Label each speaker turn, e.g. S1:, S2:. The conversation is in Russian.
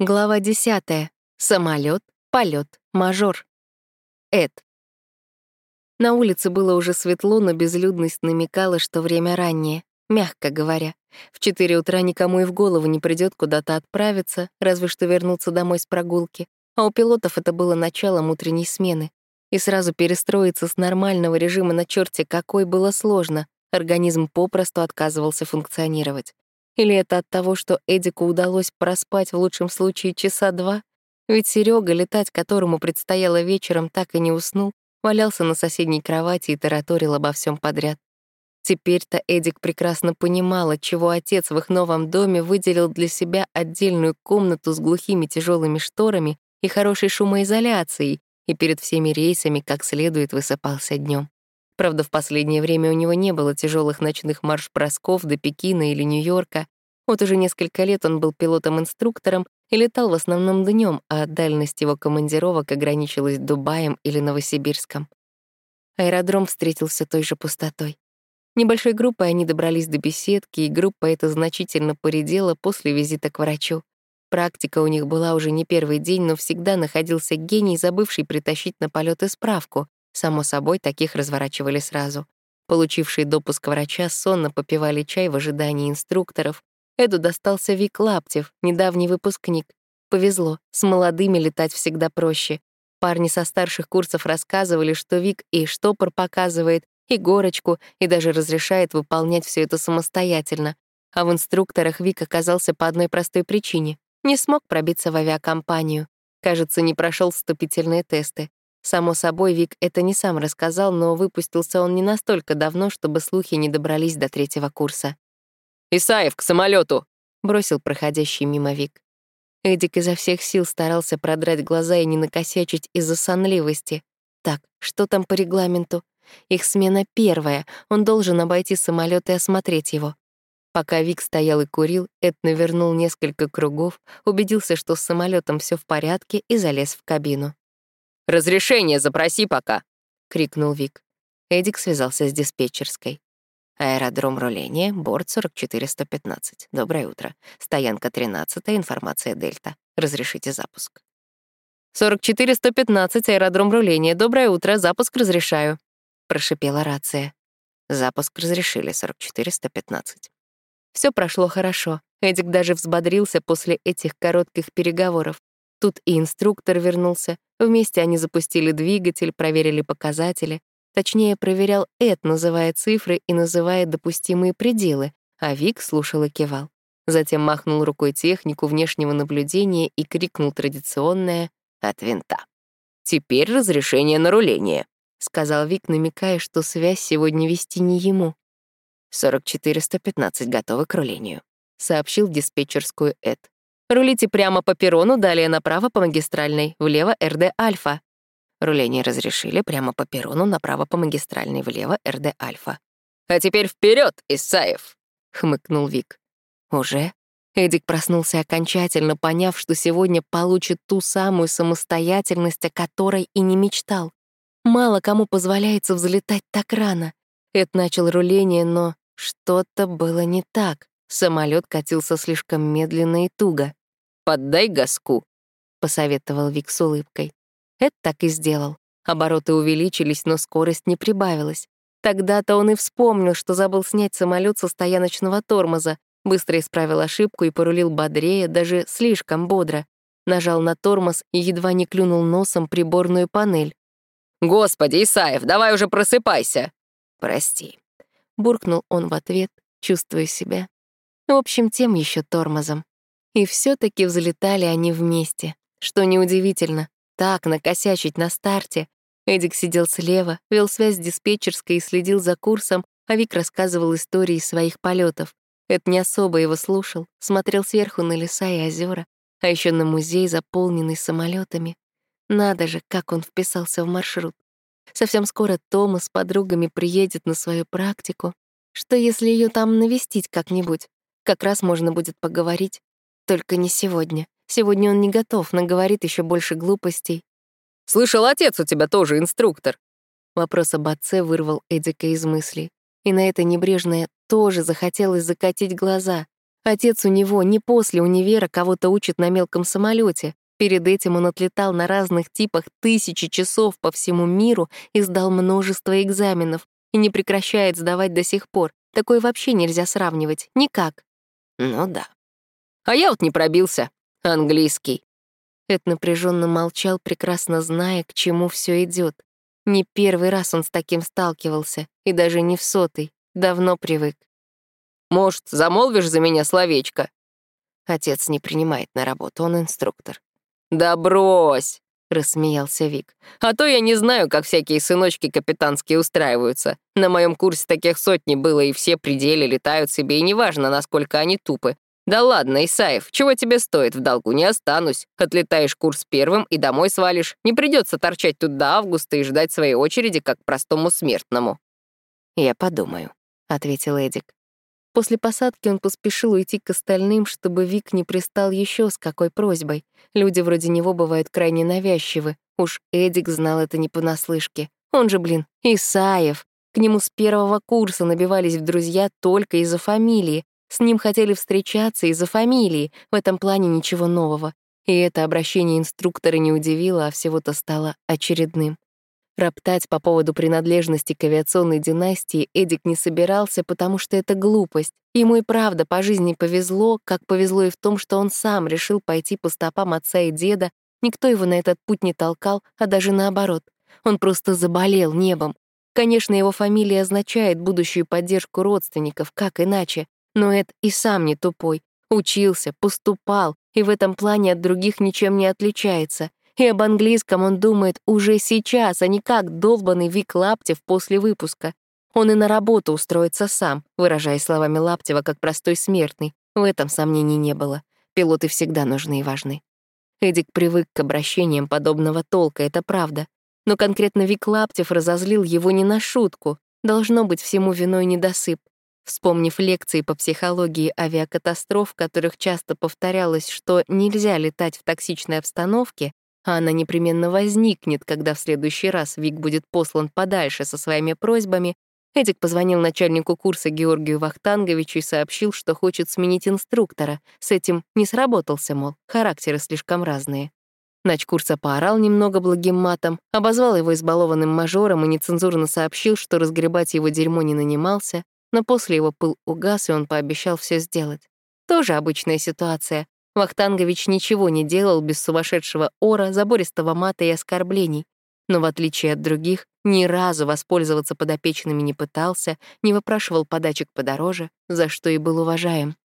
S1: Глава 10. Самолет, полет, мажор. Эд. На улице было уже светло, но безлюдность намекала, что время раннее, мягко говоря. В 4 утра никому и в голову не придет куда-то отправиться, разве что вернуться домой с прогулки. А у пилотов это было началом утренней смены. И сразу перестроиться с нормального режима на черте какой было сложно. Организм попросту отказывался функционировать. Или это от того, что Эдику удалось проспать в лучшем случае часа два? Ведь Серега, летать которому предстояло вечером, так и не уснул, валялся на соседней кровати и тараторил обо всем подряд. Теперь-то Эдик прекрасно понимал, отчего отец в их новом доме выделил для себя отдельную комнату с глухими тяжелыми шторами и хорошей шумоизоляцией, и перед всеми рейсами как следует высыпался днем. Правда, в последнее время у него не было тяжелых ночных марш-бросков до Пекина или Нью-Йорка. Вот уже несколько лет он был пилотом-инструктором и летал в основном днем, а дальность его командировок ограничилась Дубаем или Новосибирском. Аэродром встретился той же пустотой. Небольшой группой они добрались до беседки, и группа эта значительно поредела после визита к врачу. Практика у них была уже не первый день, но всегда находился гений, забывший притащить на полеты справку. Само собой, таких разворачивали сразу. Получившие допуск врача сонно попивали чай в ожидании инструкторов. Эду достался Вик Лаптев, недавний выпускник. Повезло, с молодыми летать всегда проще. Парни со старших курсов рассказывали, что Вик и штопор показывает, и горочку, и даже разрешает выполнять все это самостоятельно. А в инструкторах Вик оказался по одной простой причине. Не смог пробиться в авиакомпанию. Кажется, не прошел вступительные тесты. Само собой, Вик это не сам рассказал, но выпустился он не настолько давно, чтобы слухи не добрались до третьего курса.
S2: «Исаев, к самолету!
S1: бросил проходящий мимо Вик. Эдик изо всех сил старался продрать глаза и не накосячить из-за сонливости. Так, что там по регламенту? Их смена первая, он должен обойти самолет и осмотреть его. Пока Вик стоял и курил, Эд навернул несколько кругов, убедился, что с самолетом все в порядке и залез в кабину.
S2: «Разрешение запроси пока!» — крикнул Вик.
S1: Эдик связался с диспетчерской. Аэродром руления, борт 44115. Доброе утро. Стоянка 13 информация Дельта. Разрешите запуск.
S2: 44115, аэродром руления. Доброе утро, запуск разрешаю.
S1: Прошипела рация. Запуск разрешили, 44115. Все прошло хорошо. Эдик даже взбодрился после этих коротких переговоров. Тут и инструктор вернулся. Вместе они запустили двигатель, проверили показатели. Точнее, проверял Эд, называя цифры и называя допустимые пределы, а Вик слушал и кивал. Затем махнул рукой технику внешнего наблюдения и крикнул традиционное «от винта».
S2: «Теперь разрешение на руление», —
S1: сказал Вик, намекая, что связь сегодня вести не ему.
S2: «44-115 готовы к рулению», — сообщил диспетчерскую Эд. Рулите прямо по перрону, далее направо по магистральной, влево РД Альфа. Руление разрешили прямо по перрону, направо по магистральной, влево РД Альфа. «А теперь вперед, Исаев!» — хмыкнул Вик.
S1: «Уже?» Эдик проснулся окончательно, поняв, что сегодня получит ту самую самостоятельность, о которой и не мечтал. Мало кому позволяется взлетать так рано. Эд начал руление, но что-то было не так. Самолет катился слишком медленно и туго.
S2: «Поддай газку», —
S1: посоветовал Вик с улыбкой. Эд так и сделал. Обороты увеличились, но скорость не прибавилась. Тогда-то он и вспомнил, что забыл снять самолет со стояночного тормоза, быстро исправил ошибку и порулил бодрее, даже слишком бодро. Нажал на тормоз и едва не клюнул носом приборную панель.
S2: «Господи, Исаев, давай уже просыпайся!»
S1: «Прости», — буркнул он в ответ, чувствуя себя. В общем, тем еще тормозом. И все таки взлетали они вместе. Что неудивительно, так накосячить на старте. Эдик сидел слева, вел связь с диспетчерской и следил за курсом, а Вик рассказывал истории своих полетов. Эд не особо его слушал, смотрел сверху на леса и озера, а еще на музей, заполненный самолетами. Надо же, как он вписался в маршрут. Совсем скоро Тома с подругами приедет на свою практику. Что если ее там навестить как-нибудь? Как раз можно будет поговорить. Только не сегодня. Сегодня он не готов, наговорит еще больше глупостей.
S2: «Слышал, отец у тебя тоже инструктор».
S1: Вопрос об отце вырвал Эдика из мыслей. И на это небрежное тоже захотелось закатить глаза. Отец у него не после универа кого-то учит на мелком самолете. Перед этим он отлетал на разных типах тысячи часов по всему миру и сдал множество экзаменов. И не прекращает сдавать до сих пор. Такое вообще нельзя сравнивать. Никак.
S2: Ну да. А я вот не пробился. Английский.
S1: Эд напряженно молчал, прекрасно зная, к чему все идет. Не первый раз он с таким сталкивался, и даже не в сотый. Давно привык.
S2: «Может, замолвишь за меня словечко?»
S1: Отец не принимает на работу, он инструктор.
S2: «Да брось!» — рассмеялся Вик. «А то я не знаю, как всякие сыночки капитанские устраиваются. На моем курсе таких сотни было, и все пределы летают себе, и неважно, насколько они тупы. Да ладно, Исаев, чего тебе стоит, в долгу не останусь. Отлетаешь курс первым и домой свалишь. Не придется торчать тут до августа и ждать своей очереди, как простому смертному».
S1: «Я подумаю», — ответил Эдик. После посадки он поспешил уйти к остальным, чтобы Вик не пристал еще с какой просьбой. Люди вроде него бывают крайне навязчивы. Уж Эдик знал это не понаслышке. Он же, блин, Исаев. К нему с первого курса набивались в друзья только из-за фамилии. С ним хотели встречаться из-за фамилии. В этом плане ничего нового. И это обращение инструктора не удивило, а всего-то стало очередным. Роптать по поводу принадлежности к авиационной династии Эдик не собирался, потому что это глупость. Ему и правда по жизни повезло, как повезло и в том, что он сам решил пойти по стопам отца и деда. Никто его на этот путь не толкал, а даже наоборот. Он просто заболел небом. Конечно, его фамилия означает будущую поддержку родственников, как иначе. Но Эд и сам не тупой. Учился, поступал, и в этом плане от других ничем не отличается. И об английском он думает уже сейчас, а не как долбанный Вик Лаптев после выпуска. Он и на работу устроится сам, выражаясь словами Лаптева как простой смертный. В этом сомнений не было. Пилоты всегда нужны и важны. Эдик привык к обращениям подобного толка, это правда. Но конкретно Вик Лаптев разозлил его не на шутку. Должно быть всему виной недосып. Вспомнив лекции по психологии авиакатастроф, в которых часто повторялось, что нельзя летать в токсичной обстановке, а она непременно возникнет, когда в следующий раз Вик будет послан подальше со своими просьбами, Эдик позвонил начальнику курса Георгию Вахтанговичу и сообщил, что хочет сменить инструктора. С этим не сработался, мол, характеры слишком разные. Нач курса поорал немного благим матом, обозвал его избалованным мажором и нецензурно сообщил, что разгребать его дерьмо не нанимался, но после его пыл угас, и он пообещал все сделать. Тоже обычная ситуация. Вахтангович ничего не делал без сумасшедшего ора, забористого мата и оскорблений. Но в отличие от других, ни разу воспользоваться подопечными не пытался, не выпрашивал подачек подороже, за что и был уважаем.